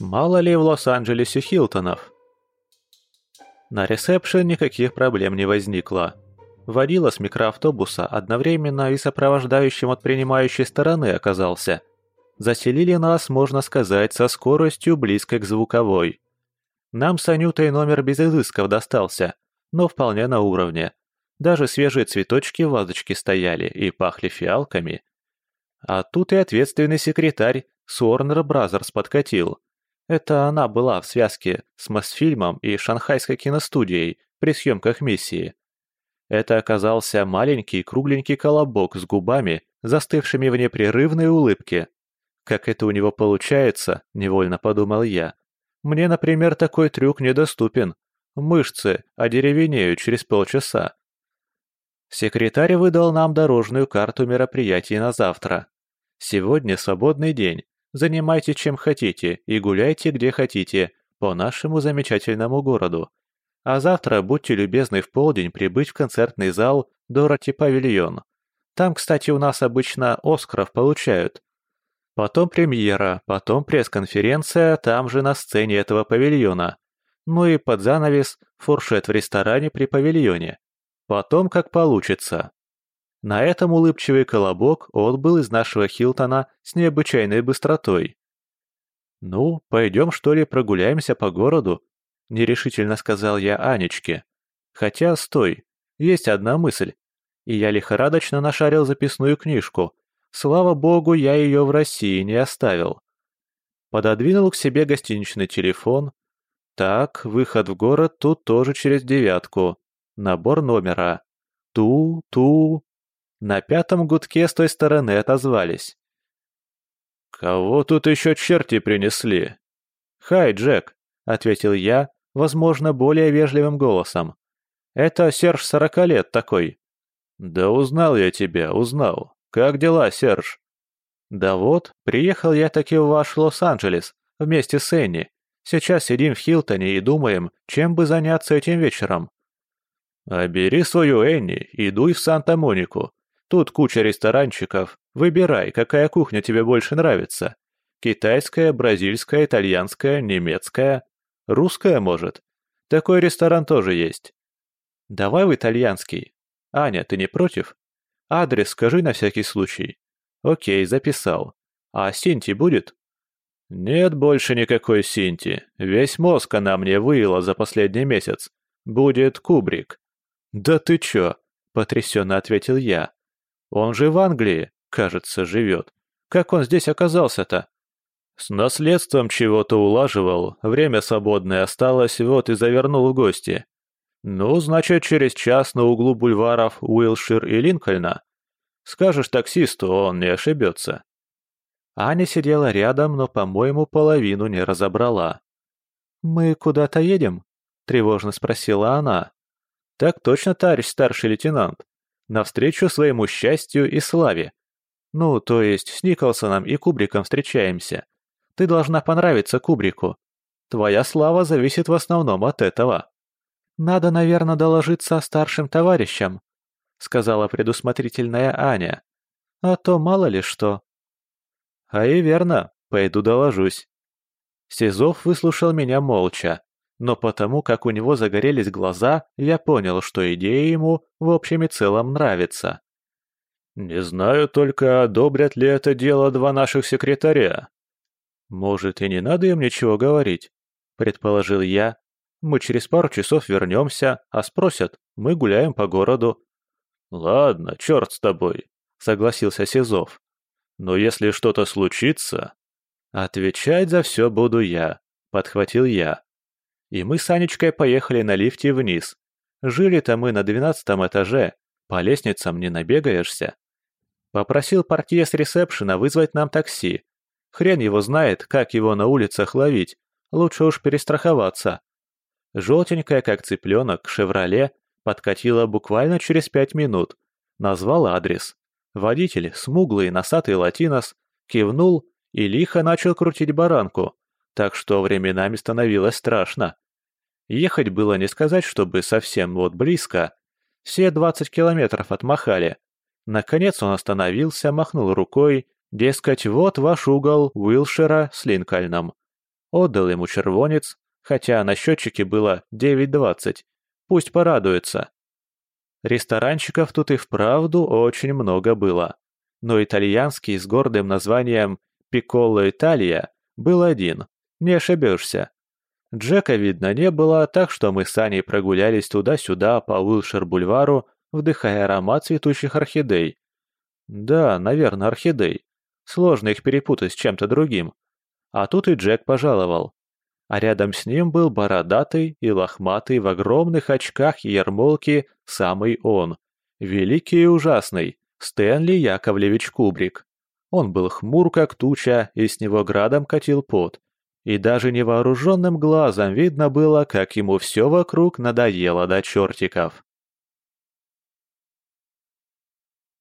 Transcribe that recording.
Мало ли в Лос-Анджелесе Хилтонов. На ресепшн никаких проблем не возникло. Водила с микроавтобуса одновременно и сопровождающим от принимающей стороны оказался. Заселили нас, можно сказать, со скоростью близкой к звуковой. Нам с Анютой номер без изысков достался, но вполне на уровне. Даже свежие цветочки в вазочке стояли и пахли фиалками. А тут и ответственный секретарь с Warner Brothers подкатил. Это она была в связке с Мосфильмом и Шанхайской киностудией при съемках миссии. Это оказался маленький кругленький колобок с губами, застывшими в непрерывной улыбке. Как это у него получается, невольно подумал я. Мне, например, такой трюк недоступен. Мышцы одеревенеют через полчаса. Секретарь выдал нам дорожную карту мероприятий на завтра. Сегодня свободный день. Занимайте чем хотите и гуляйте где хотите по нашему замечательному городу. А завтра будьте любезны в полдень прибыть в концертный зал Дороти Павильон. Там, кстати, у нас обычно Оскаров получают. Потом премьера, потом пресс-конференция там же на сцене этого павильона. Ну и под занавес фуршет в ресторане при павильоне. Потом как получится. На этом улыбчивый колобок отбыл из нашего Хилтона с необычайной быстротой. «Ну, пойдем что ли прогуляемся по городу?» – нерешительно сказал я Анечке. «Хотя, стой, есть одна мысль». И я лихорадочно нашарил записную книжку. Слава богу, я ее в России не оставил. Пододвинул к себе гостиничный телефон. Так, выход в город тут тоже через девятку. Набор номера. Ту-ту. На пятом гудке с той стороны отозвались. «Кого тут еще черти принесли?» «Хай, Джек», — ответил я, возможно, более вежливым голосом. «Это Серж сорока лет такой». «Да узнал я тебя, узнал. Как дела, Серж?» «Да вот, приехал я таки в ваш Лос-Анджелес вместе с Энни. Сейчас сидим в Хилтоне и думаем, чем бы заняться этим вечером». «А бери свою Энни и дуй в Санта-Монику. Тут куча ресторанчиков. Выбирай, какая кухня тебе больше нравится. Китайская, бразильская, итальянская, немецкая. Русская, может. Такой ресторан тоже есть. Давай в итальянский. Аня, ты не против? Адрес скажи на всякий случай. Окей, записал. А Синти будет? Нет больше никакой Синти. Весь мозг она мне выила за последний месяц. Будет Кубрик. Да ты чё? Потрясенно ответил я. Он же в Англии, кажется, живет. Как он здесь оказался-то? С наследством чего-то улаживал, время свободное осталось, вот и завернул в гости. Ну, значит, через час на углу бульваров Уилшир и Линкольна. Скажешь таксисту, он не ошибется. Аня сидела рядом, но, по-моему, половину не разобрала. «Мы куда-то едем?» – тревожно спросила она. «Так точно, товарищ старший лейтенант навстречу своему счастью и славе. Ну, то есть с Николсоном и Кубриком встречаемся. Ты должна понравиться Кубрику. Твоя слава зависит в основном от этого. Надо, наверное, доложиться старшим товарищам, сказала предусмотрительная Аня. А то мало ли что. А и верно, пойду доложусь. Сизов выслушал меня молча, но потому как у него загорелись глаза, я понял, что идея ему в общем и целом нравится. «Не знаю только, одобрят ли это дело два наших секретаря». «Может, и не надо им ничего говорить», — предположил я. «Мы через пару часов вернемся, а спросят, мы гуляем по городу». «Ладно, черт с тобой», — согласился Сизов. «Но если что-то случится...» «Отвечать за все буду я», — подхватил я. И мы с Анечкой поехали на лифте вниз. Жили-то мы на двенадцатом этаже, по лестницам не набегаешься. Попросил портье с ресепшена вызвать нам такси. Хрен его знает, как его на улицах ловить, лучше уж перестраховаться. Желтенькая, как цыпленок, «Шевроле» подкатила буквально через пять минут. Назвал адрес. Водитель, смуглый, носатый латинос, кивнул и лихо начал крутить баранку, так что временами становилось страшно. Ехать было не сказать, чтобы совсем вот близко. Все двадцать километров отмахали. Наконец он остановился, махнул рукой, дескать, вот ваш угол Уилшера с Линкольном. Отдал ему червонец, хотя на счетчике было 9.20. Пусть порадуется. Ресторанчиков тут и вправду очень много было. Но итальянский с гордым названием «Пикколо Италия» был один, не ошибешься. Джека видно не было, так что мы с Аней прогулялись туда-сюда по Уилшир-бульвару, вдыхая аромат цветущих орхидей. Да, наверное, орхидей. Сложно их перепутать с чем-то другим. А тут и Джек пожаловал. А рядом с ним был бородатый и лохматый в огромных очках и ермолке самый он. Великий и ужасный, Стэнли Яковлевич Кубрик. Он был хмур, как туча, и с него градом катил пот. И даже невооруженным глазом видно было, как ему все вокруг надоело до чертиков.